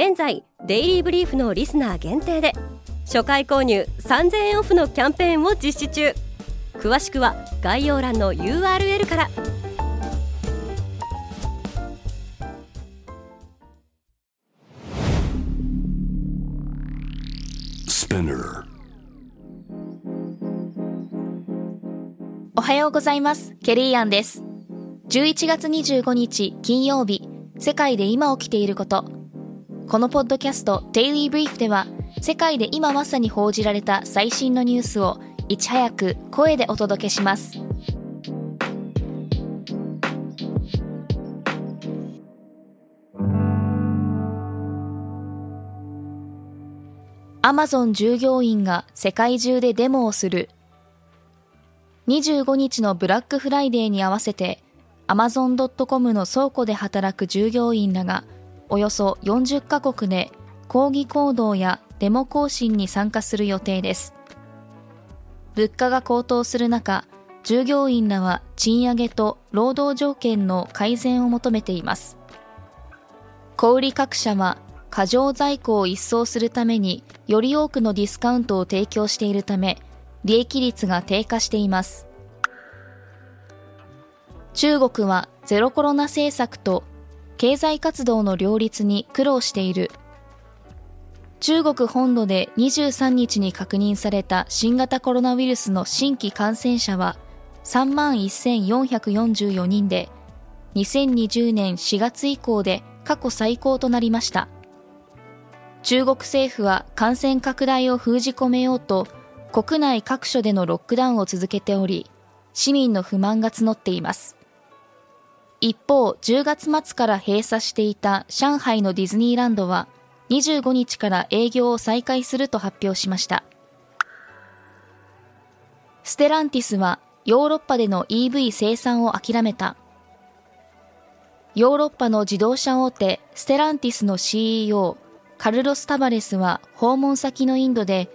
現在デイリーブリーフのリスナー限定で初回購入3000円オフのキャンペーンを実施中。詳しくは概要欄の URL から。おはようございます。ケリーアンです。11月25日金曜日世界で今起きていることこのポッドキャスト Daily Brief では世界で今まさに報じられた最新のニュースをいち早く声でお届けします。アマゾン従業員が世界中でデモをする。25日のブラックフライデーに合わせてアマゾン .com の倉庫で働く従業員らがおよそ40カ国で抗議行動やデモ行進に参加する予定です。物価が高騰する中、従業員らは賃上げと労働条件の改善を求めています。小売各社は過剰在庫を一掃するためにより多くのディスカウントを提供しているため、利益率が低下しています。中国はゼロコロナ政策と経済活動の両立に苦労している。中国本土で23日に確認された新型コロナウイルスの新規感染者は3万1444人で、2020年4月以降で過去最高となりました。中国政府は感染拡大を封じ込めようと、国内各所でのロックダウンを続けており、市民の不満が募っています。一方、10月末から閉鎖していた上海のディズニーランドは、25日から営業を再開すると発表しました。ステランティスはヨーロッパでの EV 生産を諦めた。ヨーロッパの自動車大手ステランティスの CEO カルロス・タバレスは訪問先のインドで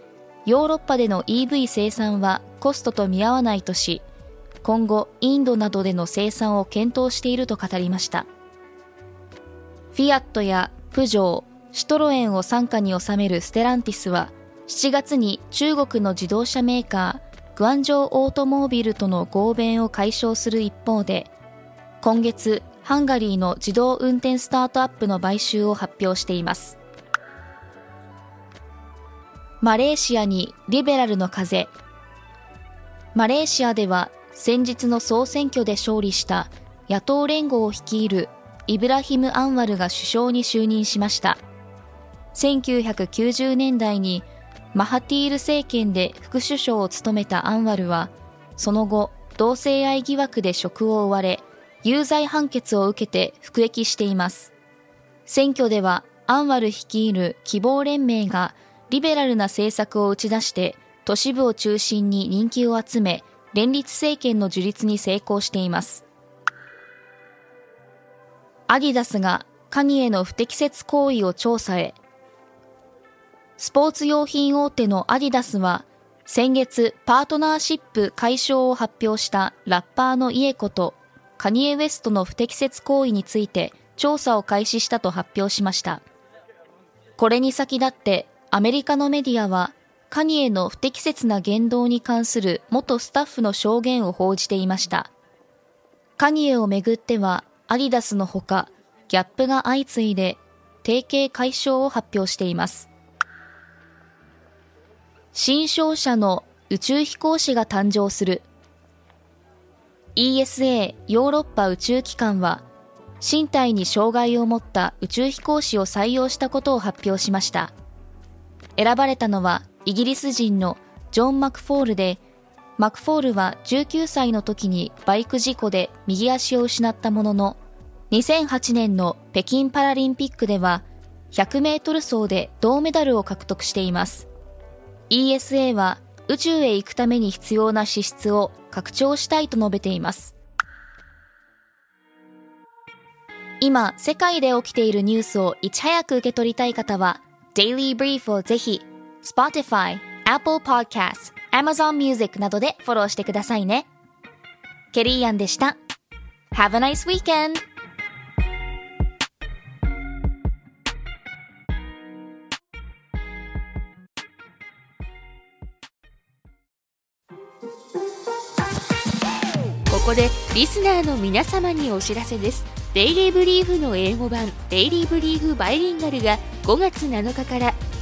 ヨーロッパでの EV 生産はコストと見合わないとし今後インドなどでの生産を検討していると語りました。フィアットやプジョーシトロエンを傘下に収めるステランティスは7月に中国の自動車メーカーグアンジョーオートモービルとの合弁を解消する一方で今月ハンガリーの自動運転スタートアップの買収を発表しています。マレーシアにリベラルの風。マレーシアでは先日の総選挙で勝利した野党連合を率いるイブラヒム・アンワルが首相に就任しました。1990年代にマハティール政権で副首相を務めたアンワルはその後同性愛疑惑で職を追われ有罪判決を受けて服役しています。選挙ではアンワル率いる希望連盟がリベラルな政策を打ち出して都市部を中心に人気を集め連立政権の樹立に成功しています。アディダスがカニエの不適切行為を調査へ。スポーツ用品大手のアディダスは、先月パートナーシップ解消を発表したラッパーのイエコとカニエ・ウェストの不適切行為について調査を開始したと発表しました。これに先立ってアメリカのメディアはカニエの不適切な言動に関する元スタッフの証言を報じていました。カニエをめぐっては、アディダスのほか、ギャップが相次いで、提携解消を発表しています。新商社の宇宙飛行士が誕生する。ESA ヨーロッパ宇宙機関は、身体に障害を持った宇宙飛行士を採用したことを発表しました。選ばれたのはイギリス人のジョン・マクフォールで、マクフォールは19歳の時にバイク事故で右足を失ったものの、2008年の北京パラリンピックでは、100メートル走で銅メダルを獲得しています。ESA は宇宙へ行くために必要な資質を拡張したいと述べています。今、世界で起きているニュースをいち早く受け取りたい方は、Daily Brief をぜひ、Spotify、Apple Podcasts、Amazon Music などでフォローしてくださいね。ケリーアンでした。Have a nice weekend! ここでリスナーの皆様にお知らせです Daily Brief の英語版 Daily Brief Bilingual が5月7日から